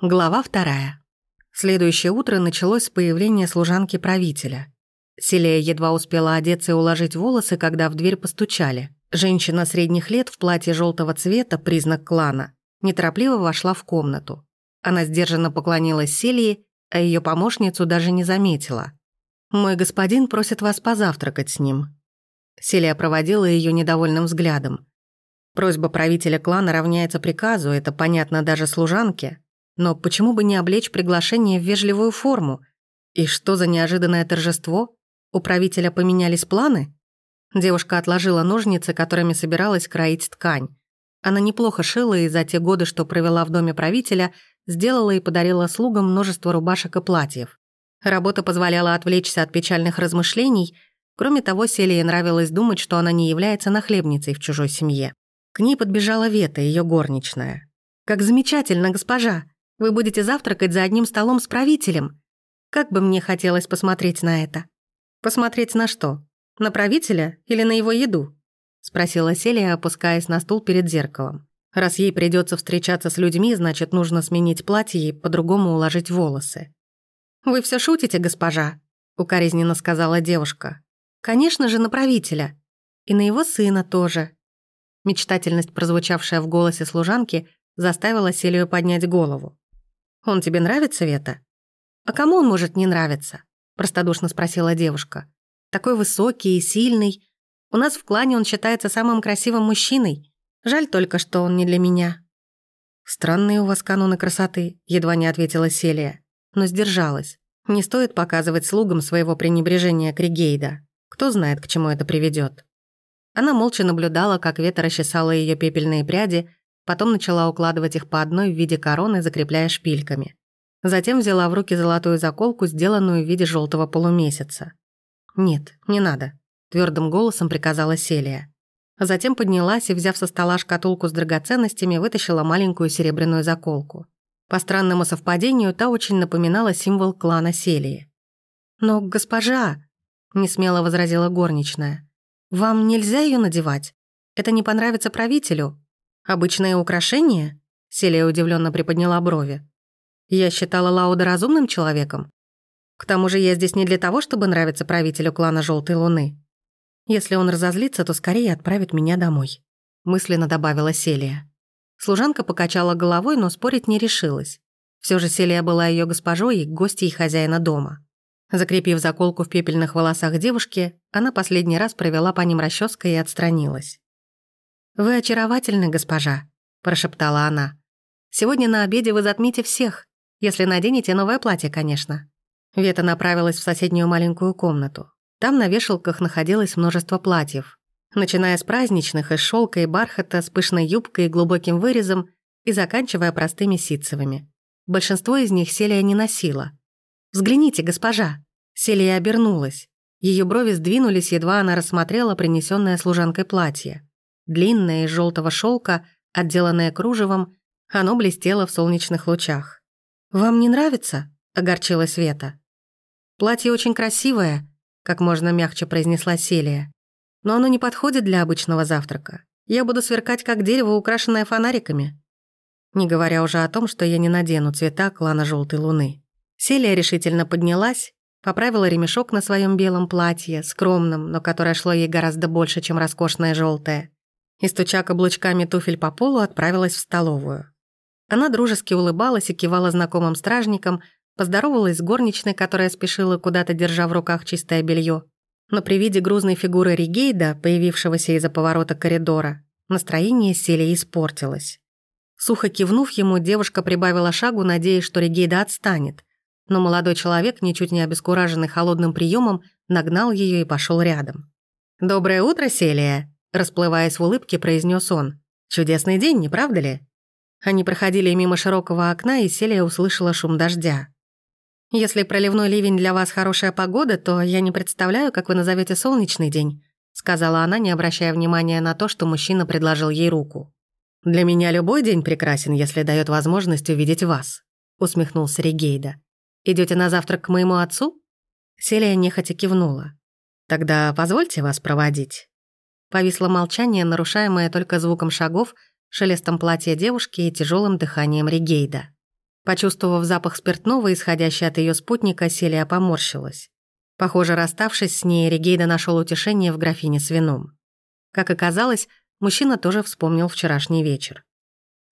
Глава вторая. Следующее утро началось с появления служанки правителя. Селия едва успела одеться и уложить волосы, когда в дверь постучали. Женщина средних лет в платье желтого цвета, признак клана, неторопливо вошла в комнату. Она сдержанно поклонилась Селии, а ее помощницу даже не заметила. «Мой господин просит вас позавтракать с ним». Селия проводила ее недовольным взглядом. Просьба правителя клана равняется приказу, это понятно даже служанке, но почему бы не облечь приглашение в вежливую форму? И что за неожиданное торжество? У правителя поменялись планы? Девушка отложила ножницы, которыми собиралась кроить ткань. Она неплохо шила и за те годы, что провела в доме правителя, сделала и подарила слугам множество рубашек и платьев. Работа позволяла отвлечься от печальных размышлений, кроме того, Селии нравилось думать, что она не является нахлебницей в чужой семье. К ней подбежала Вета, ее горничная. «Как замечательно, госпожа! Вы будете завтракать за одним столом с правителем. Как бы мне хотелось посмотреть на это. Посмотреть на что? На правителя или на его еду? Спросила Селия, опускаясь на стул перед зеркалом. Раз ей придется встречаться с людьми, значит, нужно сменить платье и по-другому уложить волосы. «Вы все шутите, госпожа», — укоризненно сказала девушка. «Конечно же, на правителя. И на его сына тоже». Мечтательность, прозвучавшая в голосе служанки, заставила Селию поднять голову. «Он тебе нравится, Вета?» «А кому он может не нравиться?» простодушно спросила девушка. «Такой высокий и сильный. У нас в клане он считается самым красивым мужчиной. Жаль только, что он не для меня». «Странные у вас каноны красоты», — едва не ответила Селия, но сдержалась. Не стоит показывать слугам своего пренебрежения к Ригейда. Кто знает, к чему это приведет. Она молча наблюдала, как ветер расчесала ее пепельные пряди, Потом начала укладывать их по одной в виде короны, закрепляя шпильками. Затем взяла в руки золотую заколку, сделанную в виде желтого полумесяца. «Нет, не надо», — твердым голосом приказала Селия. Затем поднялась и, взяв со стола шкатулку с драгоценностями, вытащила маленькую серебряную заколку. По странному совпадению, та очень напоминала символ клана Селии. «Но, госпожа», — несмело возразила горничная, «вам нельзя ее надевать. Это не понравится правителю. «Обычное украшение?» Селия удивленно приподняла брови. «Я считала Лауда разумным человеком. К тому же я здесь не для того, чтобы нравиться правителю клана Желтой Луны. Если он разозлится, то скорее отправит меня домой», мысленно добавила Селия. Служанка покачала головой, но спорить не решилась. Все же Селия была ее госпожой и гостьей хозяина дома. Закрепив заколку в пепельных волосах девушки, она последний раз провела по ним расческой и отстранилась. «Вы очаровательны, госпожа», — прошептала она. «Сегодня на обеде вы затмите всех, если наденете новое платье, конечно». Вета направилась в соседнюю маленькую комнату. Там на вешалках находилось множество платьев, начиная с праздничных из шелка и бархата с пышной юбкой и глубоким вырезом и заканчивая простыми ситцевыми. Большинство из них Селия не носила. «Взгляните, госпожа!» Селия обернулась. Ее брови сдвинулись, едва она рассмотрела принесенное служанкой платье. Длинное из желтого шелка, отделанное кружевом, оно блестело в солнечных лучах. «Вам не нравится?» — огорчилась Света. «Платье очень красивое», — как можно мягче произнесла Селия. «Но оно не подходит для обычного завтрака. Я буду сверкать, как дерево, украшенное фонариками». Не говоря уже о том, что я не надену цвета клана Желтой Луны. Селия решительно поднялась, поправила ремешок на своем белом платье, скромном, но которое шло ей гораздо больше, чем роскошное желтое, и, стуча каблучками туфель по полу, отправилась в столовую. Она дружески улыбалась и кивала знакомым стражникам, поздоровалась с горничной, которая спешила куда-то, держа в руках чистое белье. Но при виде грузной фигуры Ригейда, появившегося из-за поворота коридора, настроение сели испортилось. Сухо кивнув ему, девушка прибавила шагу, надеясь, что Ригейда отстанет. Но молодой человек, ничуть не обескураженный холодным приемом, нагнал ее и пошел рядом. «Доброе утро, Селия!» Расплываясь в улыбке, произнес он. «Чудесный день, не правда ли?» Они проходили мимо широкого окна, и Селия услышала шум дождя. «Если проливной ливень для вас хорошая погода, то я не представляю, как вы назовете солнечный день», сказала она, не обращая внимания на то, что мужчина предложил ей руку. «Для меня любой день прекрасен, если дает возможность увидеть вас», усмехнулся Ригейда. Идете на завтрак к моему отцу?» Селия нехотя кивнула. «Тогда позвольте вас проводить». Повисло молчание, нарушаемое только звуком шагов, шелестом платья девушки и тяжелым дыханием Ригейда. Почувствовав запах спиртного, исходящий от ее спутника, Селия поморщилась. Похоже, расставшись с ней, Регейда нашел утешение в графине с вином. Как оказалось, мужчина тоже вспомнил вчерашний вечер.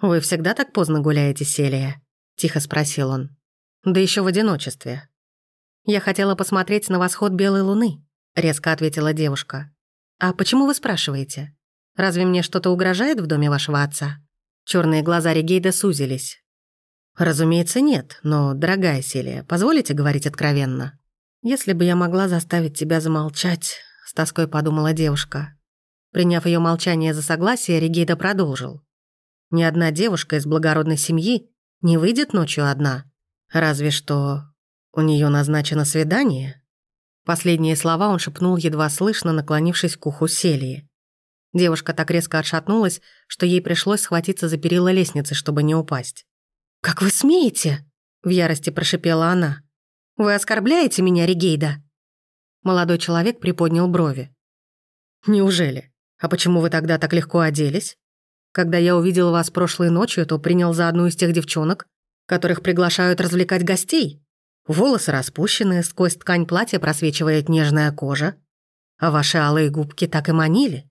«Вы всегда так поздно гуляете, Селия?» — тихо спросил он. «Да еще в одиночестве». «Я хотела посмотреть на восход белой луны», — резко ответила девушка. «А почему вы спрашиваете? Разве мне что-то угрожает в доме вашего отца?» Черные глаза Регейда сузились. «Разумеется, нет, но, дорогая Селия, позволите говорить откровенно?» «Если бы я могла заставить тебя замолчать», — с тоской подумала девушка. Приняв ее молчание за согласие, Регейда продолжил. «Ни одна девушка из благородной семьи не выйдет ночью одна. Разве что у нее назначено свидание». Последние слова он шепнул едва слышно, наклонившись к уху Селии. Девушка так резко отшатнулась, что ей пришлось схватиться за перила лестницы, чтобы не упасть. «Как вы смеете?» — в ярости прошипела она. «Вы оскорбляете меня, Регейда?» Молодой человек приподнял брови. «Неужели? А почему вы тогда так легко оделись? Когда я увидел вас прошлой ночью, то принял за одну из тех девчонок, которых приглашают развлекать гостей. Волосы распущены, сквозь ткань платья просвечивает нежная кожа. А ваши алые губки так и манили».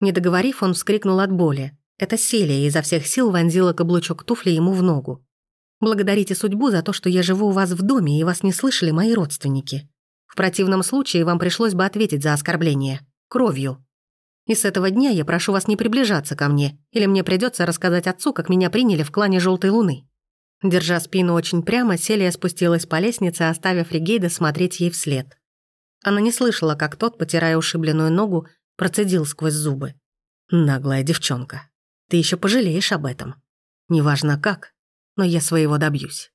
Не договорив, он вскрикнул от боли. Это Селия изо всех сил вонзила каблучок туфли ему в ногу. «Благодарите судьбу за то, что я живу у вас в доме, и вас не слышали мои родственники. В противном случае вам пришлось бы ответить за оскорбление. Кровью. И с этого дня я прошу вас не приближаться ко мне, или мне придется рассказать отцу, как меня приняли в клане Желтой Луны». Держа спину очень прямо, Селия спустилась по лестнице, оставив Ригейда смотреть ей вслед. Она не слышала, как тот, потирая ушибленную ногу, процедил сквозь зубы. «Наглая девчонка». Ты еще пожалеешь об этом. Неважно как, но я своего добьюсь.